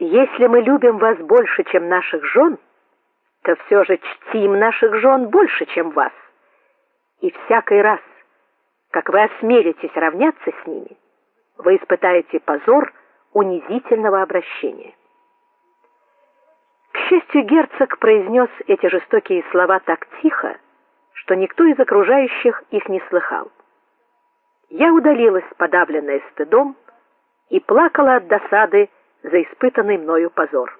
Если мы любим вас больше, чем наших жен, то все же чтим наших жен больше, чем вас. И всякий раз, как вы осмелитесь равняться с ними, вы испытаете позор унизительного обращения. К счастью, герцог произнес эти жестокие слова так тихо, что никто из окружающих их не слыхал. Я удалилась, подавленная стыдом, и плакала от досады за испытанный мною позор.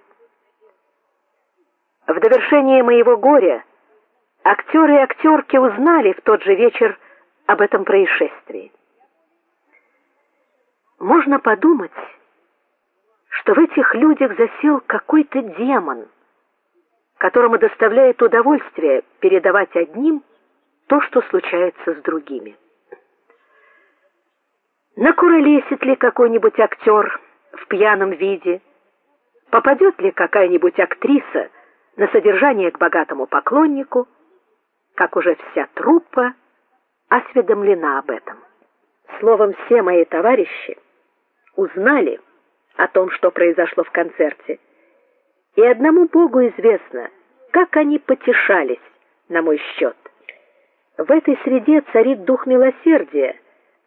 В довершение моего горя актеры и актерки узнали в тот же вечер об этом происшествии. Можно подумать, что в этих людях засел какой-то демон, которому доставляет удовольствие передавать одним то, что случается с другими. Накуролесит ли какой-нибудь актер пьяном виде? Попадет ли какая-нибудь актриса на содержание к богатому поклоннику? Как уже вся труппа осведомлена об этом. Словом, все мои товарищи узнали о том, что произошло в концерте. И одному Богу известно, как они потешались на мой счет. В этой среде царит дух милосердия,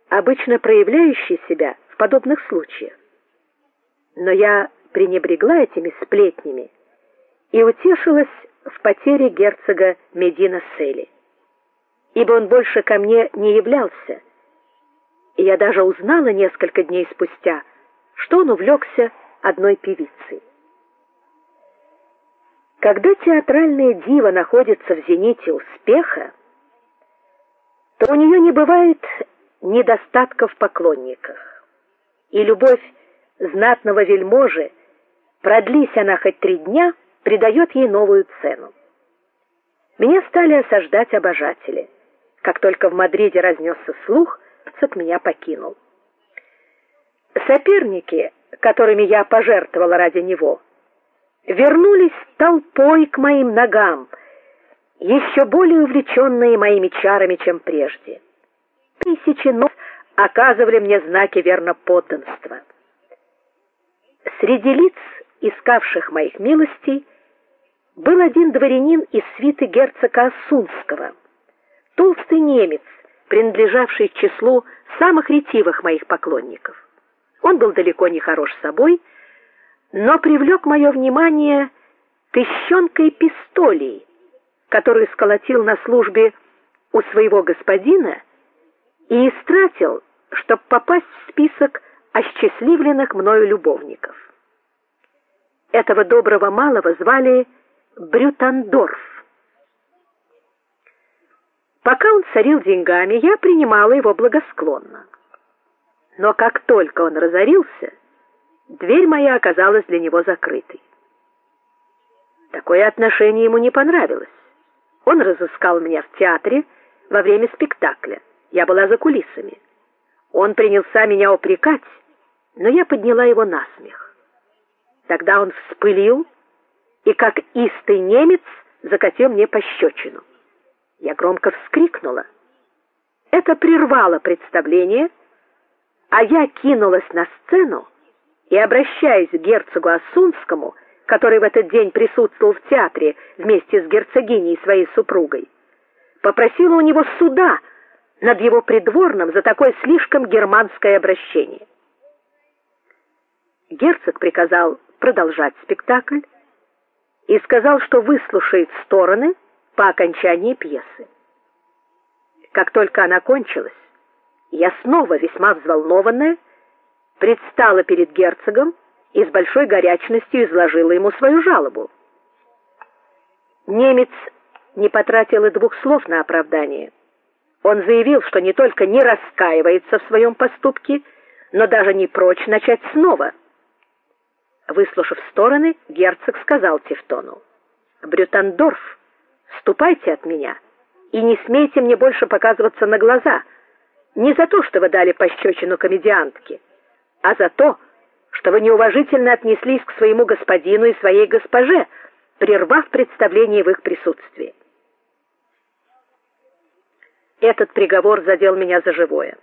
обычно проявляющий себя в подобных случаях. Но я пренебрегла этими сплетнями и утешилась в потере герцога Медина Сели. Ибо он больше ко мне не являлся. И я даже узнала несколько дней спустя, что он увлекся одной певицей. Когда театральная дива находится в зените успеха, то у нее не бывает недостатков в поклонниках. И любовь знатного вельможи, продлись она хоть три дня, придает ей новую цену. Меня стали осаждать обожатели. Как только в Мадриде разнесся слух, Цик меня покинул. Соперники, которыми я пожертвовала ради него, вернулись толпой к моим ногам, еще более увлеченные моими чарами, чем прежде. Тысячи ног оказывали мне знаки верноподданства. Среди лиц, искавших моих милостей, был один дворянин из свиты герцога Осунского, толстый немец, принадлежавший к числу самых ретивых моих поклонников. Он был далеко не хорош собой, но привлек мое внимание тыщенкой пистолей, которую сколотил на службе у своего господина и истратил, чтобы попасть в список осчастливленных мною любовников. Этого доброго малого звали Брютандорф. Пока он царил деньгами, я принимала его благосклонно. Но как только он разорился, дверь моя оказалась для него закрытой. Такое отношение ему не понравилось. Он разыскал меня в театре во время спектакля. Я была за кулисами. Он принялся меня упрекать, но я подняла его на смех. Тогда он вспылил и как истый немец закатил мне пощечину. Я громко вскрикнула. Это прервало представление, а я кинулась на сцену и обращаясь к герцогу Осунскому, который в этот день присутствовал в театре вместе с герцогиней своей супругой, попросила у него суда над его придворным за такое слишком германское обращение. Герцог приказал продолжать спектакль и сказал, что выслушает стороны по окончании пьесы. Как только она кончилась, я снова весьма взволнованная предстала перед герцогом и с большой горячностью изложила ему свою жалобу. Немец не потратил и двух слов на оправдание. Он заявил, что не только не раскаивается в своем поступке, но даже не прочь начать снова. Выслушав стороны, герцог сказал Тевтону: "Брютандорф, ступайте от меня и не смейте мне больше показываться на глаза. Не за то, что вы дали пощечину комедиантке, а за то, что вы неуважительно отнеслись к своему господину и своей госпоже, прервав представление в их присутствии. Этот приговор задел меня за живое.